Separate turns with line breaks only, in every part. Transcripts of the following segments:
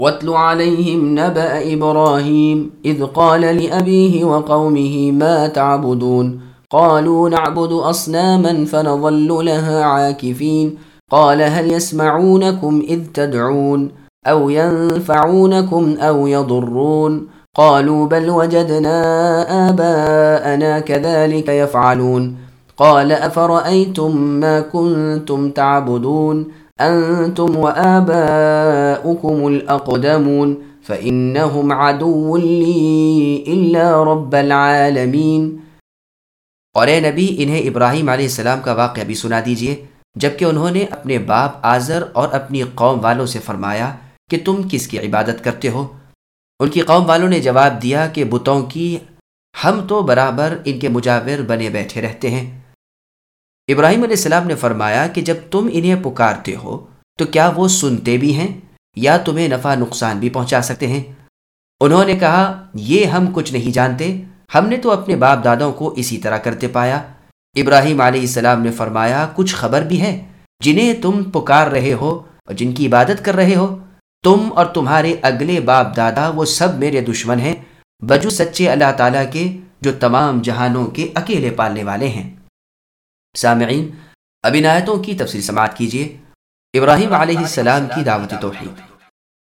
واتل عليهم نبأ إبراهيم إذ قال لأبيه وقومه ما تعبدون؟ قالوا نعبد أصناما فنظل لها عاكفين. قال هل يسمعونكم إذ تدعون؟ أو ينفعونكم أو يضرون؟ قالوا بل وجدنا آباءنا كذلك يفعلون. قال أفرأيتم ما كنتم تعبدون؟ انتم وآباؤكم الاقدمون فانهم عدو لي الا رب العالمين.
اور اے نبی، انہیں ابراہیم علیہ السلام کا واقعہ بھی سنا دیجیے۔ جبکہ انہوں نے اپنے باپ آزر اور اپنی قوم والوں سے فرمایا کہ تم کس کی عبادت کرتے ہو؟ ان کی قوم والوں نے جواب دیا کہ بتوں کی ہم تو برابر ان کے مجاور بنے بیٹھے رہتے ہیں۔ ابراہیم علیہ السلام نے فرمایا کہ جب تم انہیں پکارتے ہو، تو کیا وہ سنتے بھی ہیں؟ یا تمہیں نفع نقصان بھی پہنچا سکتے ہیں؟ انہوں نے کہا، یہ ہم کچھ نہیں جانتے۔ ہم نے تو اپنے باپ دادوں کو اسی طرح کرتے پایا۔ ابراہیم علیہ السلام نے فرمایا، کچھ خبر بھی ہے۔ جنہیں تم پکار رہے ہو اور جن کی عبادت کر رہے ہو، تم اور تمہارے اگلے باپ دادا وہ سب میرے دشمن ہیں۔ بجو سچے اللہ تعالیٰ کے جو تمام جہانوں کے اکیلے پالنے والے ہیں۔ سامعین، اب عنایتوں کی تفصیل سماعت کیجیے۔ ابراہیم علیہ السلام کی دعوت توحید۔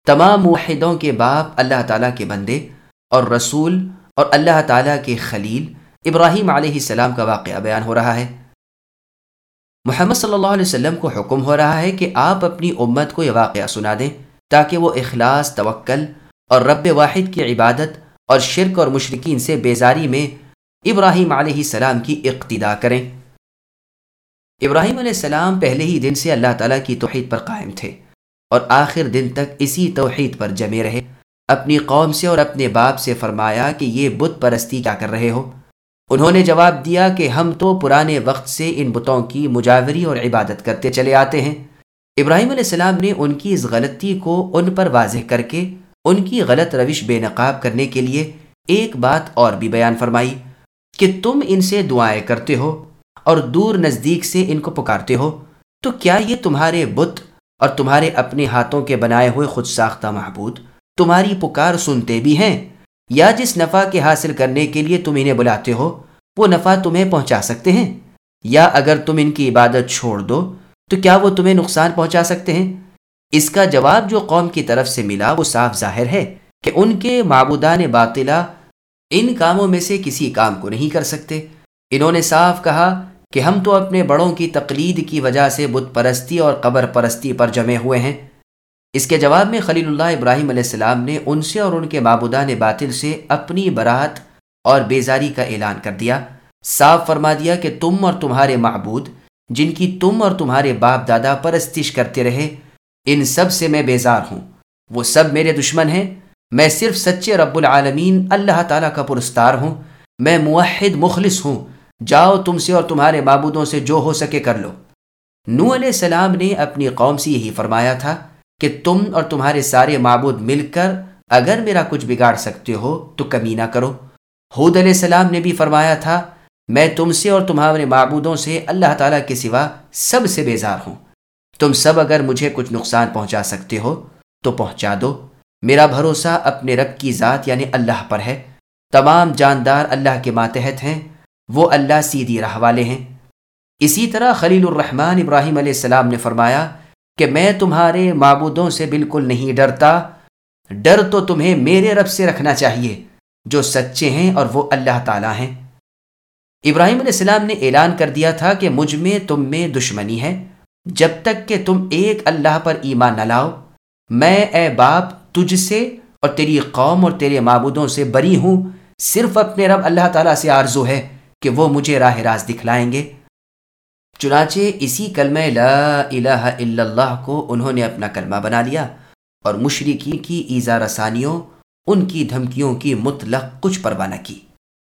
تمام موحدوں کے باپ اللہ تعالیٰ کے بندے اور رسول اور اللہ تعالیٰ کے خلیل ابراہیم علیہ السلام کا واقعہ بیان ہو رہا ہے۔ محمد صلی اللہ علیہ وسلم کو حکم ہو رہا ہے کہ آپ اپنی امت کو یہ واقعہ سنا دیں تاکہ وہ اخلاص، توکل اور رب واحد کی عبادت اور شرک اور مشرقین سے بیزاری میں ابراہیم علیہ السلام کی اقتدا کریں۔ ابراہیم علیہ السلام پہلے ہی دن سے اللہ تعالیٰ کی توحید پر قائم تھے اور آخر دن تک اسی توحید پر جمے رہے۔ اپنی قوم سے اور اپنے باپ سے فرمایا کہ یہ بت پرستی کیا کر رہے ہو۔ انہوں نے جواب دیا کہ ہم تو پرانے وقت سے ان بتوں کی مجاوری اور عبادت کرتے چلے آتے ہیں۔ ابراہیم علیہ السلام نے ان کی اس غلطی کو ان پر واضح کر کے ان کی غلط روش بے نقاب کرنے کے لیے ایک بات اور بھی بیان فرمائی کہ تم ان سے دعائیں کرتے ہو۔ اور دور نزدیک سے ان کو پکارتے ہو، تو کیا یہ تمہارے بت اور تمہارے اپنے ہاتھوں کے بنائے ہوئے خود ساختہ محبود تمہاری پکار سنتے بھی ہیں؟ یا جس نفع کے حاصل کرنے کے لیے تم انہیں بلاتے ہو، وہ نفع تمہیں پہنچا سکتے ہیں؟ یا اگر تم ان کی عبادت چھوڑ دو، تو کیا وہ تمہیں نقصان پہنچا سکتے ہیں؟ اس کا جواب جو قوم کی طرف سے ملا، وہ صاف ظاہر ہے کہ ان کے معبودان باطلا ان کاموں میں سے کسی کام کو نہیں کر سکتے۔ انہوں نے صاف کہا کہ ہم تو اپنے بڑوں کی تقلید کی وجہ سے بت پرستی اور قبر پرستی پر جمے ہوئے ہیں۔ اس کے جواب میں خلیل اللہ ابراہیم علیہ السلام نے ان سے اور ان کے معبودان باطل سے اپنی برات اور بیزاری کا اعلان کر دیا۔ صاف فرما دیا کہ تم اور تمہارے معبود، جن کی تم اور تمہارے باپ دادا پرستش کرتے رہے، ان سب سے میں بیزار ہوں۔ وہ سب میرے دشمن ہیں۔ میں صرف سچے رب العالمین اللہ تعالیٰ کا پرستار ہوں۔ میں موحد مخلص ہوں۔ جاؤ تم سے اور تمہارے معبودوں سے جو ہو سکے کر لو۔ نو علیہ السلام نے اپنی قوم سے یہی فرمایا تھا کہ تم اور تمہارے سارے معبود مل کر اگر میرا کچھ بگاڑ سکتے ہو تو کمی نہ کرو۔ حود علیہ السلام نے بھی فرمایا تھا، میں تم سے اور تمہارے معبودوں سے اللہ تعالیٰ کے سوا سب سے بیزار ہوں۔ تم سب اگر مجھے کچھ نقصان پہنچا سکتے ہو تو پہنچا دو۔ میرا بھروسہ اپنے رب کی ذات یعنی اللہ پر ہے۔ تمام جاندار اللہ کے ماتحت ہیں۔ وہ اللہ سیدھی راہ والے ہیں۔ اسی طرح خلیل الرحمن ابراہیم علیہ السلام نے فرمایا کہ میں تمہارے معبودوں سے بالکل نہیں ڈرتا۔ ڈر تو تمہیں میرے رب سے رکھنا چاہیے، جو سچے ہیں اور وہ اللہ تعالیٰ ہیں۔ ابراہیم علیہ السلام نے اعلان کر دیا تھا کہ مجھ میں تم میں دشمنی ہے۔ جب تک کہ تم ایک اللہ پر ایمان نہ لاؤ، میں اے باپ تجھ سے اور تیری قوم اور تیرے معبودوں سے بری ہوں، صرف اپنے رب اللہ تعالیٰ سے آرزو ہے۔ کہ وہ مجھے راہ راز دکھلائیں گے۔ چنانچہ اسی کلمہ لا الہ الا اللہ کو انہوں نے اپنا کلمہ بنا لیا اور مشرقی کی ایزا رسانیوں ان کی دھمکیوں کی مطلق کچھ پرواہ نہ کی۔